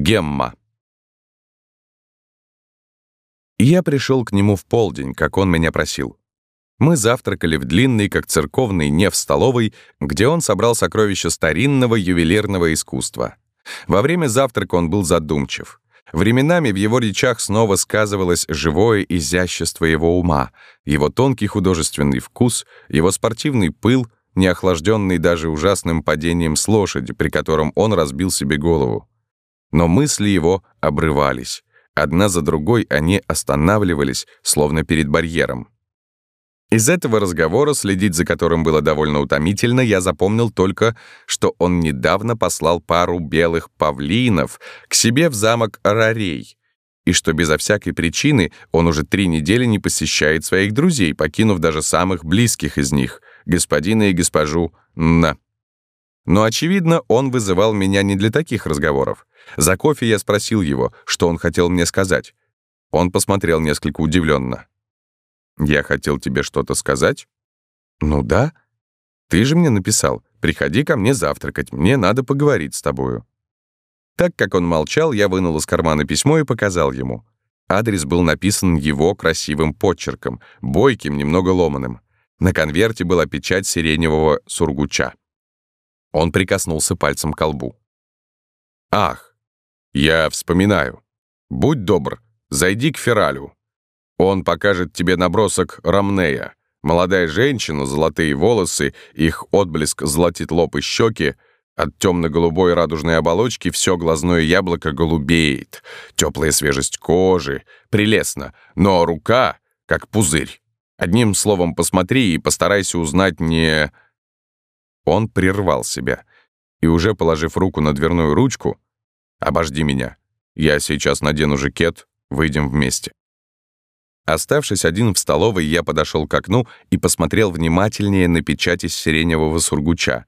Гемма. Я пришел к нему в полдень, как он меня просил. Мы завтракали в длинной, как церковный, не в столовой, где он собрал сокровища старинного ювелирного искусства. Во время завтрака он был задумчив. Временами в его речах снова сказывалось живое изящество его ума, его тонкий художественный вкус, его спортивный пыл, не охлажденный даже ужасным падением с лошади, при котором он разбил себе голову. Но мысли его обрывались. Одна за другой они останавливались, словно перед барьером. Из этого разговора, следить за которым было довольно утомительно, я запомнил только, что он недавно послал пару белых павлинов к себе в замок Арарей, и что безо всякой причины он уже три недели не посещает своих друзей, покинув даже самых близких из них, господина и госпожу На. Но, очевидно, он вызывал меня не для таких разговоров. За кофе я спросил его, что он хотел мне сказать. Он посмотрел несколько удивленно. «Я хотел тебе что-то сказать?» «Ну да. Ты же мне написал. Приходи ко мне завтракать, мне надо поговорить с тобою». Так как он молчал, я вынул из кармана письмо и показал ему. Адрес был написан его красивым подчерком, бойким, немного ломаным. На конверте была печать сиреневого сургуча. Он прикоснулся пальцем к колбу. «Ах, я вспоминаю. Будь добр, зайди к Фералю. Он покажет тебе набросок Рамнея. Молодая женщина, золотые волосы, их отблеск золотит лоб и щеки, от темно-голубой радужной оболочки все глазное яблоко голубеет, теплая свежесть кожи, прелестно, но рука как пузырь. Одним словом, посмотри и постарайся узнать не... Он прервал себя и, уже положив руку на дверную ручку, «Обожди меня. Я сейчас надену жакет, выйдем вместе». Оставшись один в столовой, я подошел к окну и посмотрел внимательнее на печать из сиреневого сургуча.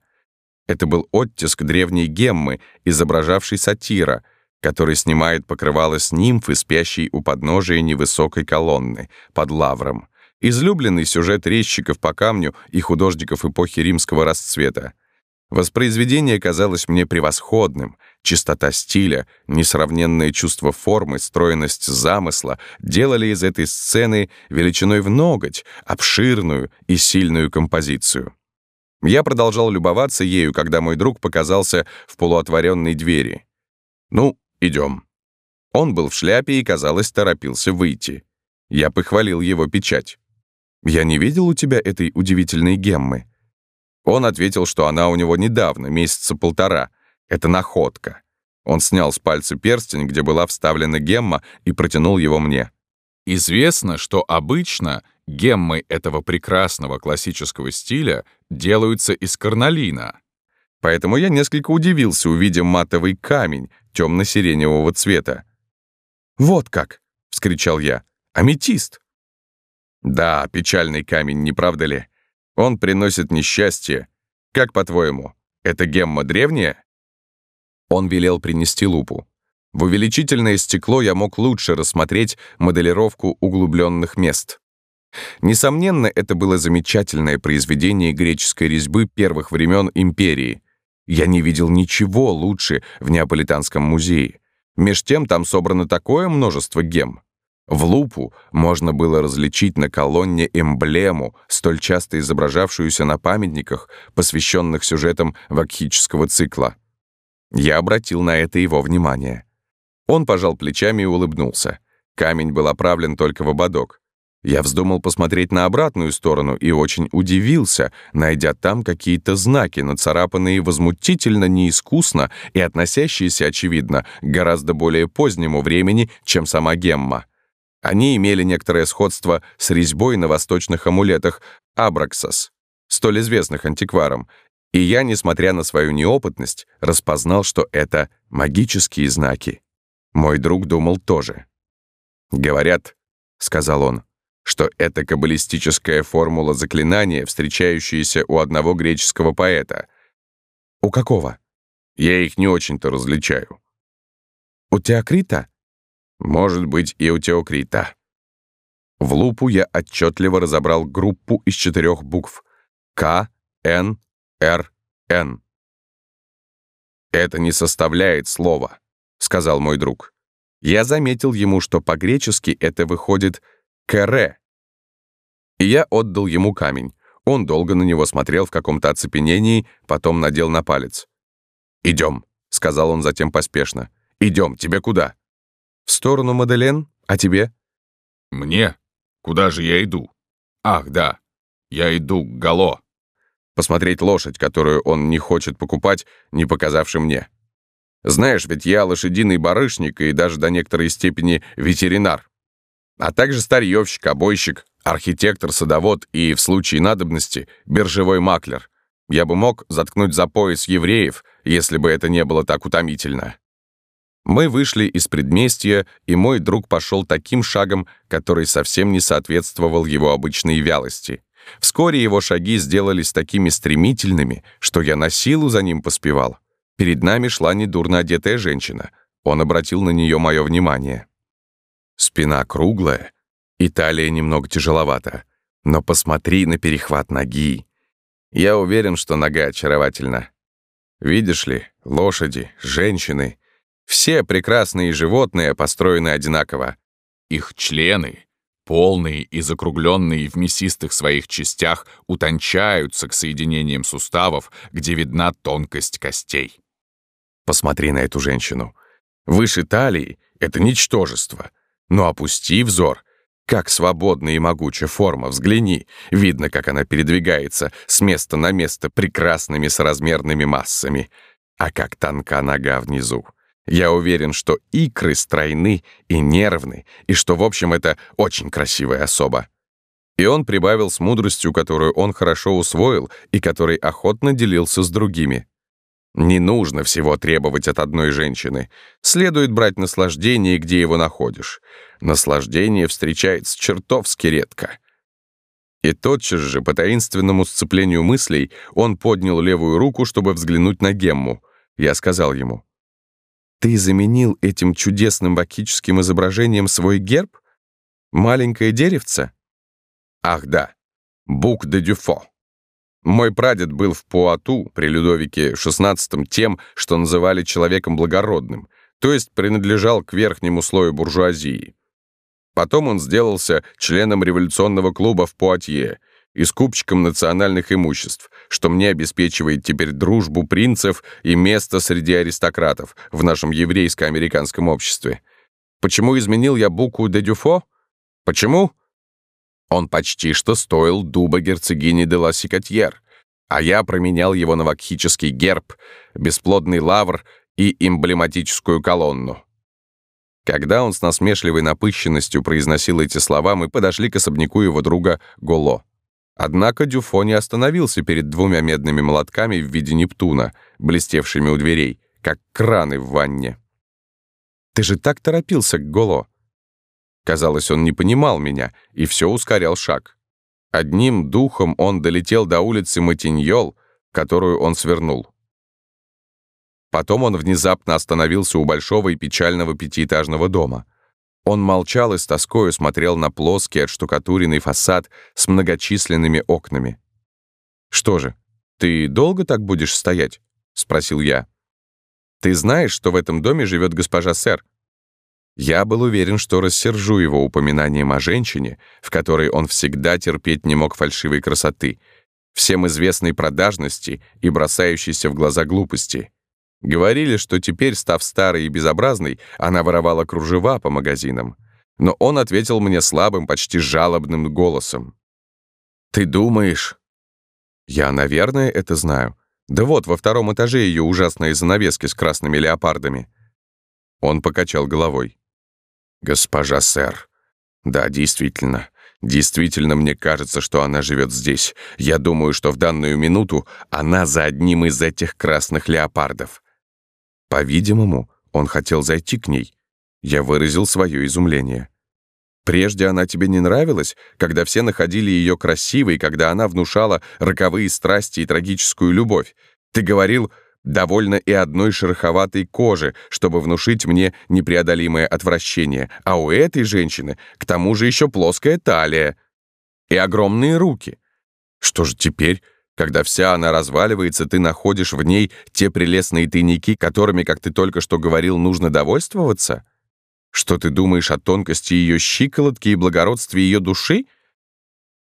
Это был оттиск древней геммы, изображавший сатира, который снимает покрывало с нимфы, спящей у подножия невысокой колонны, под лавром. Излюбленный сюжет резчиков по камню и художников эпохи римского расцвета. Воспроизведение казалось мне превосходным. Чистота стиля, несравненное чувство формы, стройность замысла делали из этой сцены величиной в ноготь, обширную и сильную композицию. Я продолжал любоваться ею, когда мой друг показался в полуотворенной двери. «Ну, идем». Он был в шляпе и, казалось, торопился выйти. Я похвалил его печать. «Я не видел у тебя этой удивительной геммы», он ответил, что она у него недавно, месяца полтора. Это находка. Он снял с пальца перстень, где была вставлена гемма, и протянул его мне. Известно, что обычно геммы этого прекрасного классического стиля делаются из карнолина. Поэтому я несколько удивился, увидев матовый камень темно-сиреневого цвета. «Вот как!» — вскричал я. «Аметист!» «Да, печальный камень, не правда ли?» Он приносит несчастье. Как по-твоему, это гемма древняя?» Он велел принести лупу. В увеличительное стекло я мог лучше рассмотреть моделировку углубленных мест. Несомненно, это было замечательное произведение греческой резьбы первых времен империи. Я не видел ничего лучше в Неаполитанском музее. Меж тем там собрано такое множество гем. В лупу можно было различить на колонне эмблему, столь часто изображавшуюся на памятниках, посвященных сюжетам вакхического цикла. Я обратил на это его внимание. Он пожал плечами и улыбнулся. Камень был оправлен только в ободок. Я вздумал посмотреть на обратную сторону и очень удивился, найдя там какие-то знаки, нацарапанные возмутительно неискусно и относящиеся, очевидно, к гораздо более позднему времени, чем сама Гемма. Они имели некоторое сходство с резьбой на восточных амулетах Абраксас, столь известных антикварам, и я, несмотря на свою неопытность, распознал, что это магические знаки. Мой друг думал тоже. «Говорят», — сказал он, что это каббалистическая формула заклинания, встречающаяся у одного греческого поэта. «У какого?» «Я их не очень-то различаю». «У Теокрита?» Может быть, и у Теокрита. В лупу я отчетливо разобрал группу из четырех букв К, Н, Р, Н. Это не составляет слова. — сказал мой друг. Я заметил ему, что по-гречески это выходит «кере». И я отдал ему камень. Он долго на него смотрел в каком-то оцепенении, потом надел на палец. «Идем», — сказал он затем поспешно. «Идем, тебе куда?» «В сторону Маделен, а тебе?» «Мне? Куда же я иду? Ах, да, я иду к Гало». Посмотреть лошадь, которую он не хочет покупать, не показавши мне. Знаешь, ведь я лошадиный барышник и даже до некоторой степени ветеринар. А также старьевщик, обойщик, архитектор, садовод и, в случае надобности, биржевой маклер. Я бы мог заткнуть за пояс евреев, если бы это не было так утомительно. Мы вышли из предместья, и мой друг пошел таким шагом, который совсем не соответствовал его обычной вялости. Вскоре его шаги сделались такими стремительными, что я на силу за ним поспевал. Перед нами шла недурно одетая женщина. Он обратил на нее мое внимание. Спина круглая, и талия немного тяжеловата. Но посмотри на перехват ноги. Я уверен, что нога очаровательна. Видишь ли, лошади, женщины, все прекрасные животные построены одинаково. Их члены, полные и закругленные в мясистых своих частях, утончаются к соединениям суставов, где видна тонкость костей. Посмотри на эту женщину. Выше талии — это ничтожество. Но опусти взор. Как свободна и могучая форма, взгляни. Видно, как она передвигается с места на место прекрасными соразмерными массами. А как тонка нога внизу. Я уверен, что икры стройны и нервны, и что, в общем, это очень красивая особа. И он прибавил с мудростью, которую он хорошо усвоил и которой охотно делился с другими. Не нужно всего требовать от одной женщины. Следует брать наслаждение, где его находишь. Наслаждение встречается чертовски редко. И тотчас же, по таинственному сцеплению мыслей, он поднял левую руку, чтобы взглянуть на Гемму. Я сказал ему, «Ты заменил этим чудесным бакическим изображением свой герб? Маленькое деревце?» «Ах да, Бук де Дюфо». Мой прадед был в Пуату при Людовике XVI тем, что называли человеком благородным, то есть принадлежал к верхнему слою буржуазии. Потом он сделался членом революционного клуба в Пуатье и скупщиком национальных имуществ, что мне обеспечивает теперь дружбу принцев и место среди аристократов в нашем еврейско-американском обществе. Почему изменил я букву де Дюфо? Почему? Он почти что стоил дуба герцогини де ла Сикатьер, а я променял его на вакхический герб, бесплодный лавр и эмблематическую колонну. Когда он с насмешливой напыщенностью произносил эти слова, мы подошли к особняку его друга Голо. Однако Дюфо не остановился перед двумя медными молотками в виде Нептуна, блестевшими у дверей, как краны в ванне. «Ты же так торопился к Голо!» Казалось, он не понимал меня и все ускорял шаг. Одним духом он долетел до улицы Матиньол, которую он свернул. Потом он внезапно остановился у большого и печального пятиэтажного дома. Он молчал и с тоскою смотрел на плоский отштукатуренный фасад с многочисленными окнами. «Что же, ты долго так будешь стоять?» — спросил я. «Ты знаешь, что в этом доме живет госпожа сэр?» Я был уверен, что рассержу его упоминанием о женщине, в которой он всегда терпеть не мог фальшивой красоты, всем известной продажности и бросающейся в глаза глупости. Говорили, что теперь, став старой и безобразной, она воровала кружева по магазинам. Но он ответил мне слабым, почти жалобным голосом. «Ты думаешь?» «Я, наверное, это знаю. Да вот, во втором этаже ее ужасные занавески с красными леопардами». Он покачал головой. «Госпожа сэр. Да, действительно. Действительно, мне кажется, что она живет здесь. Я думаю, что в данную минуту она за одним из этих красных леопардов». По-видимому, он хотел зайти к ней. Я выразил свое изумление. Прежде она тебе не нравилась, когда все находили ее красивой, когда она внушала роковые страсти и трагическую любовь. Ты говорил, Довольно и одной шероховатой кожи, чтобы внушить мне непреодолимое отвращение, а у этой женщины к тому же еще плоская талия и огромные руки. Что же теперь? Когда вся она разваливается, ты находишь в ней те прелестные тайники, которыми, как ты только что говорил, нужно довольствоваться? Что ты думаешь о тонкости ее щиколотки и благородстве ее души?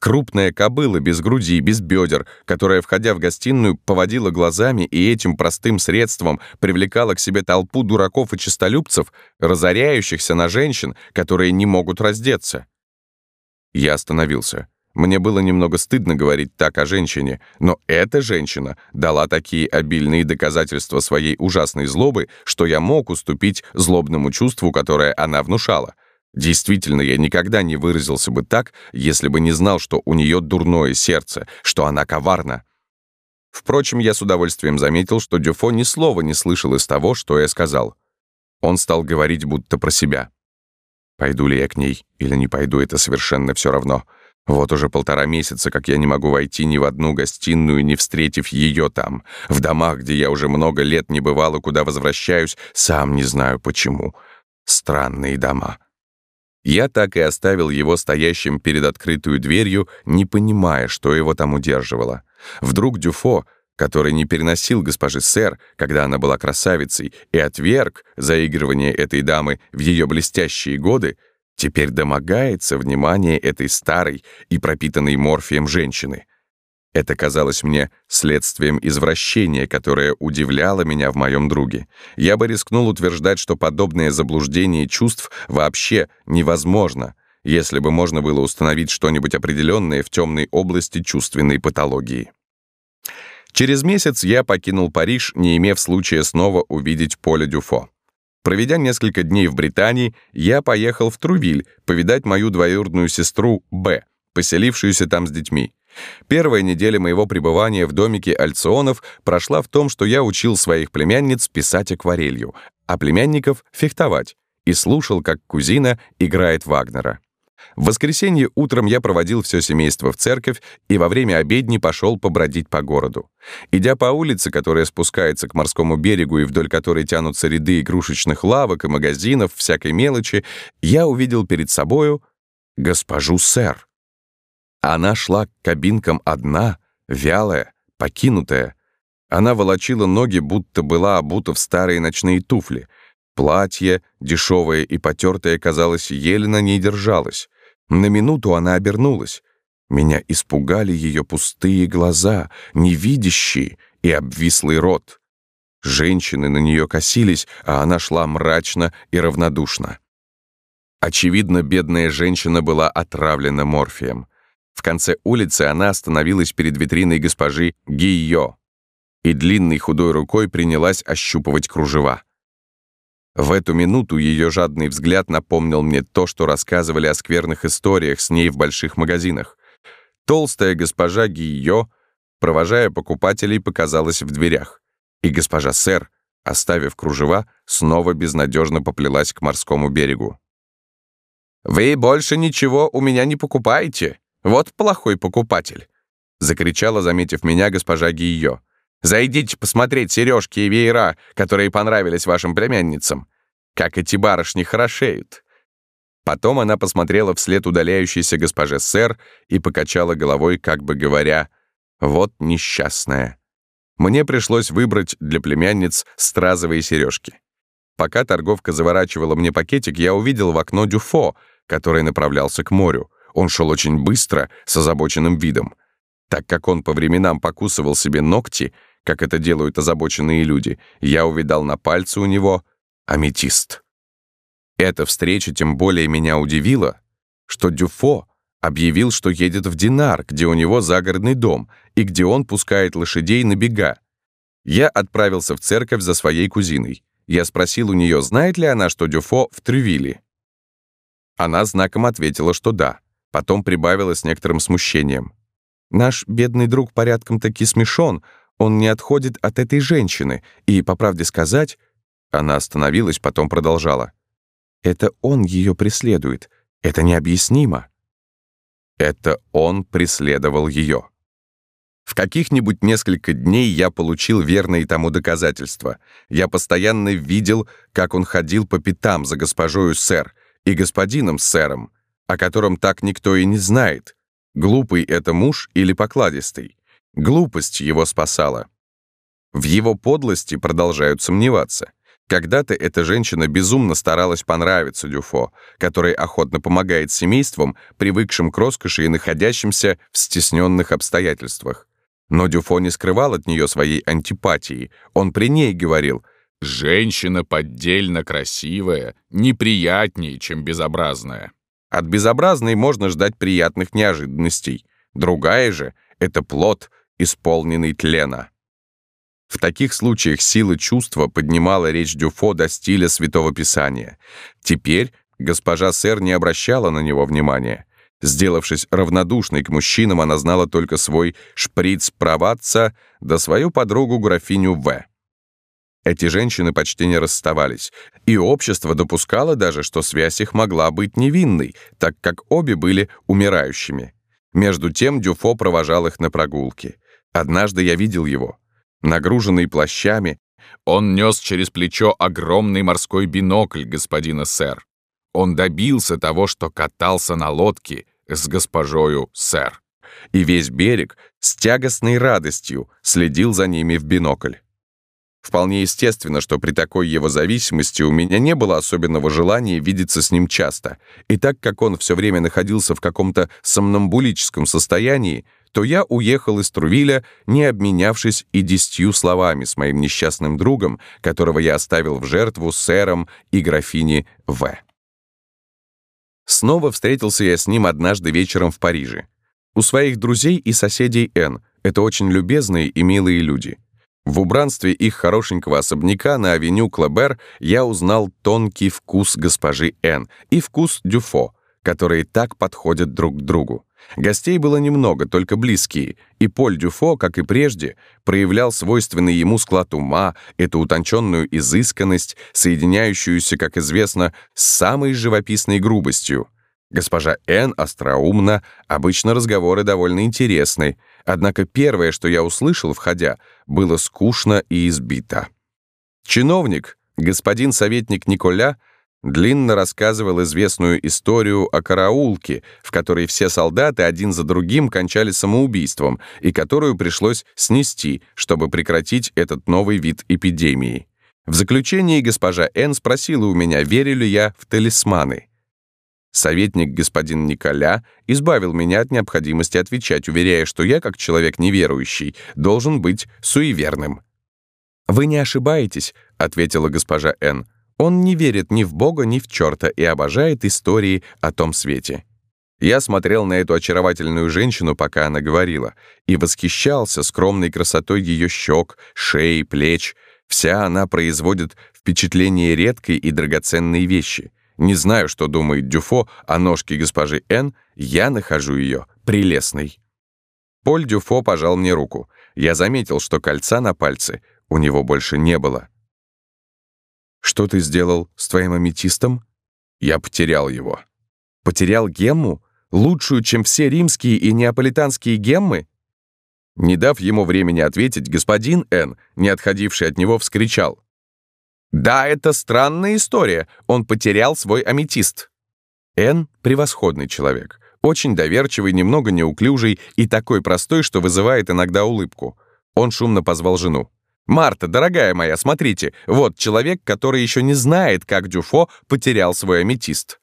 Крупная кобыла без груди, без бедер, которая, входя в гостиную, поводила глазами и этим простым средством привлекала к себе толпу дураков и честолюбцев, разоряющихся на женщин, которые не могут раздеться. Я остановился. Мне было немного стыдно говорить так о женщине, но эта женщина дала такие обильные доказательства своей ужасной злобы, что я мог уступить злобному чувству, которое она внушала. Действительно, я никогда не выразился бы так, если бы не знал, что у нее дурное сердце, что она коварна. Впрочем, я с удовольствием заметил, что Дюфо ни слова не слышал из того, что я сказал. Он стал говорить будто про себя. Пойду ли я к ней или не пойду, это совершенно все равно. Вот уже полтора месяца, как я не могу войти ни в одну гостиную, не встретив ее там. В домах, где я уже много лет не бывал и куда возвращаюсь, сам не знаю почему. Странные дома. Я так и оставил его стоящим перед открытую дверью, не понимая, что его там удерживало. Вдруг Дюфо, который не переносил госпожи сэр, когда она была красавицей, и отверг заигрывание этой дамы в ее блестящие годы, теперь домогается внимания этой старой и пропитанной морфием женщины. Это казалось мне следствием извращения, которое удивляло меня в моем друге. Я бы рискнул утверждать, что подобное заблуждение чувств вообще невозможно, если бы можно было установить что-нибудь определенное в темной области чувственной патологии. Через месяц я покинул Париж, не имев случая снова увидеть Поля Дюфо. Проведя несколько дней в Британии, я поехал в Трувиль повидать мою двоюродную сестру Б, поселившуюся там с детьми. Первая неделя моего пребывания в домике Альционов прошла в том, что я учил своих племянниц писать акварелью, а племянников — фехтовать, и слушал, как кузина играет Вагнера. В воскресенье утром я проводил все семейство в церковь и во время обедни пошел побродить по городу. Идя по улице, которая спускается к морскому берегу и вдоль которой тянутся ряды игрушечных лавок и магазинов всякой мелочи, я увидел перед собою госпожу сэр. Она шла к кабинкам одна, вялая, покинутая. Она волочила ноги, будто была обута в старые ночные туфли. Платье, дешевое и потертое, казалось, еле на ней держалось. На минуту она обернулась. Меня испугали ее пустые глаза, невидящие и обвислый рот. Женщины на нее косились, а она шла мрачно и равнодушно. Очевидно, бедная женщина была отравлена морфием. В конце улицы она остановилась перед витриной госпожи Гийо и длинной худой рукой принялась ощупывать кружева. В эту минуту ее жадный взгляд напомнил мне то, что рассказывали о скверных историях с ней в больших магазинах. Толстая госпожа Гийо, провожая покупателей, показалась в дверях, и госпожа Сэр, оставив кружева, снова безнадежно поплелась к морскому берегу. «Вы больше ничего у меня не покупаете? Вот плохой покупатель!» — закричала, заметив меня госпожа Гийо. Зайдите посмотреть сережки и веера, которые понравились вашим племянницам. Как эти барышни хорошеют». Потом она посмотрела вслед удаляющейся госпоже сэр и покачала головой, как бы говоря, «Вот несчастная». Мне пришлось выбрать для племянниц стразовые сережки. Пока торговка заворачивала мне пакетик, я увидел в окно Дюфо, который направлялся к морю. Он шел очень быстро, с озабоченным видом. Так как он по временам покусывал себе ногти, как это делают озабоченные люди, я увидал на пальце у него аметист. Эта встреча тем более меня удивила, что Дюфо объявил, что едет в Динар, где у него загородный дом, и где он пускает лошадей на бега. Я отправился в церковь за своей кузиной. Я спросил у нее, знает ли она, что Дюфо в Трювиле. Она знаком ответила, что да. Потом прибавила с некоторым смущением. «Наш бедный друг порядком таки смешон, он не отходит от этой женщины, и, по правде сказать, она остановилась, потом продолжала. Это он ее преследует. Это необъяснимо. Это он преследовал ее. В каких-нибудь несколько дней я получил верные тому доказательства. Я постоянно видел, как он ходил по пятам за госпожою сэр и господином сэром, о котором так никто и не знает, глупый это муж или покладистый. Глупость его спасала. В его подлости продолжают сомневаться. Когда-то эта женщина безумно старалась понравиться Дюфо, который охотно помогает семействам, привыкшим к роскоши и находящимся в стесненных обстоятельствах. Но Дюфо не скрывал от нее своей антипатии. Он при ней говорил «Женщина поддельно красивая, неприятнее, чем безобразная». От безобразной можно ждать приятных неожиданностей. Другая же — это плод, исполненный тлена. В таких случаях сила чувства поднимала речь Дюфо до стиля Святого Писания. Теперь госпожа сэр не обращала на него внимания. Сделавшись равнодушной к мужчинам, она знала только свой шприц проватца да свою подругу графиню В. Эти женщины почти не расставались, и общество допускало даже, что связь их могла быть невинной, так как обе были умирающими. Между тем Дюфо провожал их на прогулки. Однажды я видел его нагруженный плащами. Он нес через плечо огромный морской бинокль господина сэр. Он добился того, что катался на лодке с госпожою сэр. И весь берег с тягостной радостью следил за ними в бинокль. Вполне естественно, что при такой его зависимости у меня не было особенного желания видеться с ним часто, и так как он все время находился в каком-то сомнамбулическом состоянии, то я уехал из Трувиля, не обменявшись и десятью словами с моим несчастным другом, которого я оставил в жертву сэром и графине В. Снова встретился я с ним однажды вечером в Париже. У своих друзей и соседей Н. Это очень любезные и милые люди. В убранстве их хорошенького особняка на авеню Клебер я узнал тонкий вкус госпожи Н. и вкус Дюфо, которые так подходят друг к другу. Гостей было немного, только близкие, и Поль Дюфо, как и прежде, проявлял свойственный ему склад ума, эту утонченную изысканность, соединяющуюся, как известно, с самой живописной грубостью. Госпожа Н. остроумна, обычно разговоры довольно интересны, однако первое, что я услышал, входя, было скучно и избито. Чиновник, господин советник Николя, длинно рассказывал известную историю о караулке, в которой все солдаты один за другим кончали самоубийством и которую пришлось снести, чтобы прекратить этот новый вид эпидемии. В заключении госпожа Н. спросила у меня, верю ли я в талисманы. Советник господин Николя избавил меня от необходимости отвечать, уверяя, что я, как человек неверующий, должен быть суеверным. «Вы не ошибаетесь», — ответила госпожа Н. Он не верит ни в Бога, ни в черта и обожает истории о том свете. Я смотрел на эту очаровательную женщину, пока она говорила, и восхищался скромной красотой ее щек, шеи, плеч. Вся она производит впечатление редкой и драгоценной вещи. Не знаю, что думает Дюфо о ножке госпожи Н, я нахожу ее прелестной. Поль Дюфо пожал мне руку. Я заметил, что кольца на пальце у него больше не было. Что ты сделал с твоим аметистом? Я потерял его. Потерял гемму? Лучшую, чем все римские и неаполитанские геммы? Не дав ему времени ответить, господин Н, не отходивший от него, вскричал. «Да, это странная история. Он потерял свой аметист». Н — превосходный человек. Очень доверчивый, немного неуклюжий и такой простой, что вызывает иногда улыбку. Он шумно позвал жену. «Марта, дорогая моя, смотрите, вот человек, который еще не знает, как Дюфо потерял свой аметист».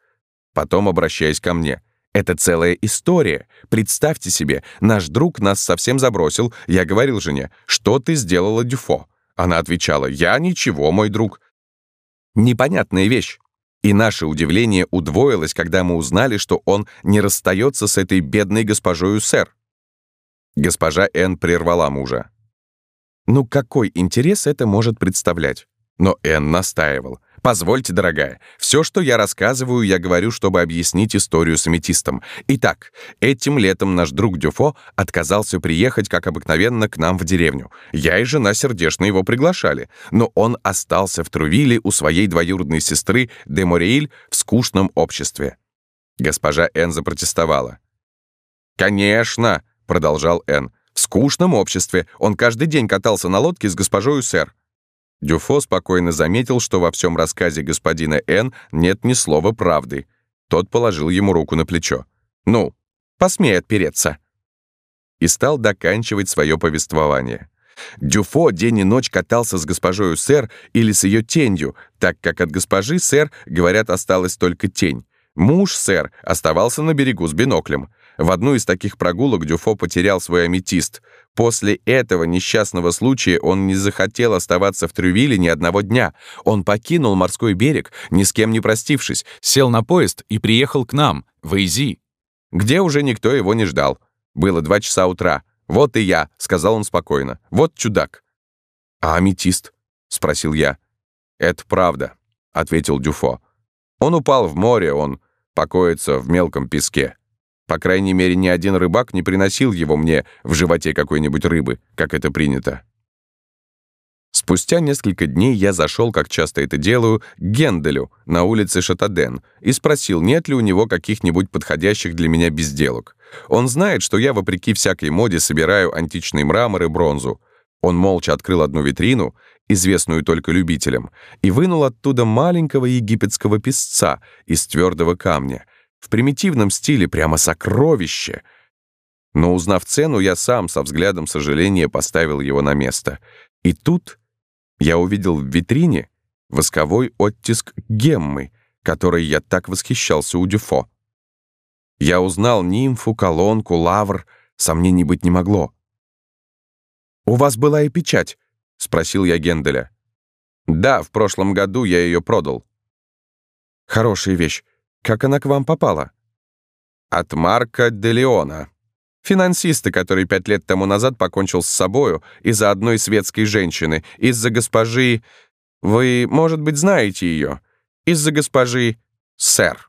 Потом, обращаясь ко мне, «Это целая история. Представьте себе, наш друг нас совсем забросил. Я говорил жене, что ты сделала Дюфо?» Она отвечала, «Я ничего, мой друг». Непонятная вещь. И наше удивление удвоилось, когда мы узнали, что он не расстается с этой бедной госпожою сэр. Госпожа Н. прервала мужа. Ну какой интерес это может представлять? Но Энн настаивал. «Позвольте, дорогая, все, что я рассказываю, я говорю, чтобы объяснить историю с аметистом. Итак, этим летом наш друг Дюфо отказался приехать, как обыкновенно, к нам в деревню. Я и жена сердечно его приглашали, но он остался в Трувиле у своей двоюродной сестры де Мореиль в скучном обществе». Госпожа Энн запротестовала. «Конечно», — продолжал Энн, скучном обществе. Он каждый день катался на лодке с госпожою сэр. Дюфо спокойно заметил, что во всем рассказе господина Н нет ни слова правды. Тот положил ему руку на плечо. «Ну, посмей отпереться». и стал доканчивать свое повествование. Дюфо день и ночь катался с госпожою сэр или с ее тенью, так как от госпожи сэр, говорят, осталась только тень. Муж сэр оставался на берегу с биноклем. В одну из таких прогулок Дюфо потерял свой аметист. После этого несчастного случая он не захотел оставаться в Трювиле ни одного дня. Он покинул морской берег, ни с кем не простившись, сел на поезд и приехал к нам, в Эйзи, где уже никто его не ждал. Было два часа утра. «Вот и я», — сказал он спокойно. «Вот чудак». «А аметист?» — спросил я. «Это правда», — ответил Дюфо. «Он упал в море, он покоится в мелком песке. По крайней мере, ни один рыбак не приносил его мне в животе какой-нибудь рыбы, как это принято. Спустя несколько дней я зашел, как часто это делаю, к Генделю на улице Шатаден и спросил, нет ли у него каких-нибудь подходящих для меня безделок. Он знает, что я, вопреки всякой моде, собираю античный мрамор и бронзу. Он молча открыл одну витрину, известную только любителям, и вынул оттуда маленького египетского песца из твердого камня. В примитивном стиле прямо сокровище. Но узнав цену, я сам со взглядом сожаления поставил его на место. И тут я увидел в витрине восковой оттиск геммы, которой я так восхищался у Дюфо. Я узнал нимфу, колонку, лавр, сомнений быть не могло. «У вас была и печать?» — спросил я Генделя. «Да, в прошлом году я ее продал». «Хорошая вещь. Как она к вам попала?» «От Марка де Леона», Финансиста, который пять лет тому назад покончил с собою из-за одной светской женщины, из-за госпожи... Вы, может быть, знаете ее? Из-за госпожи сэр.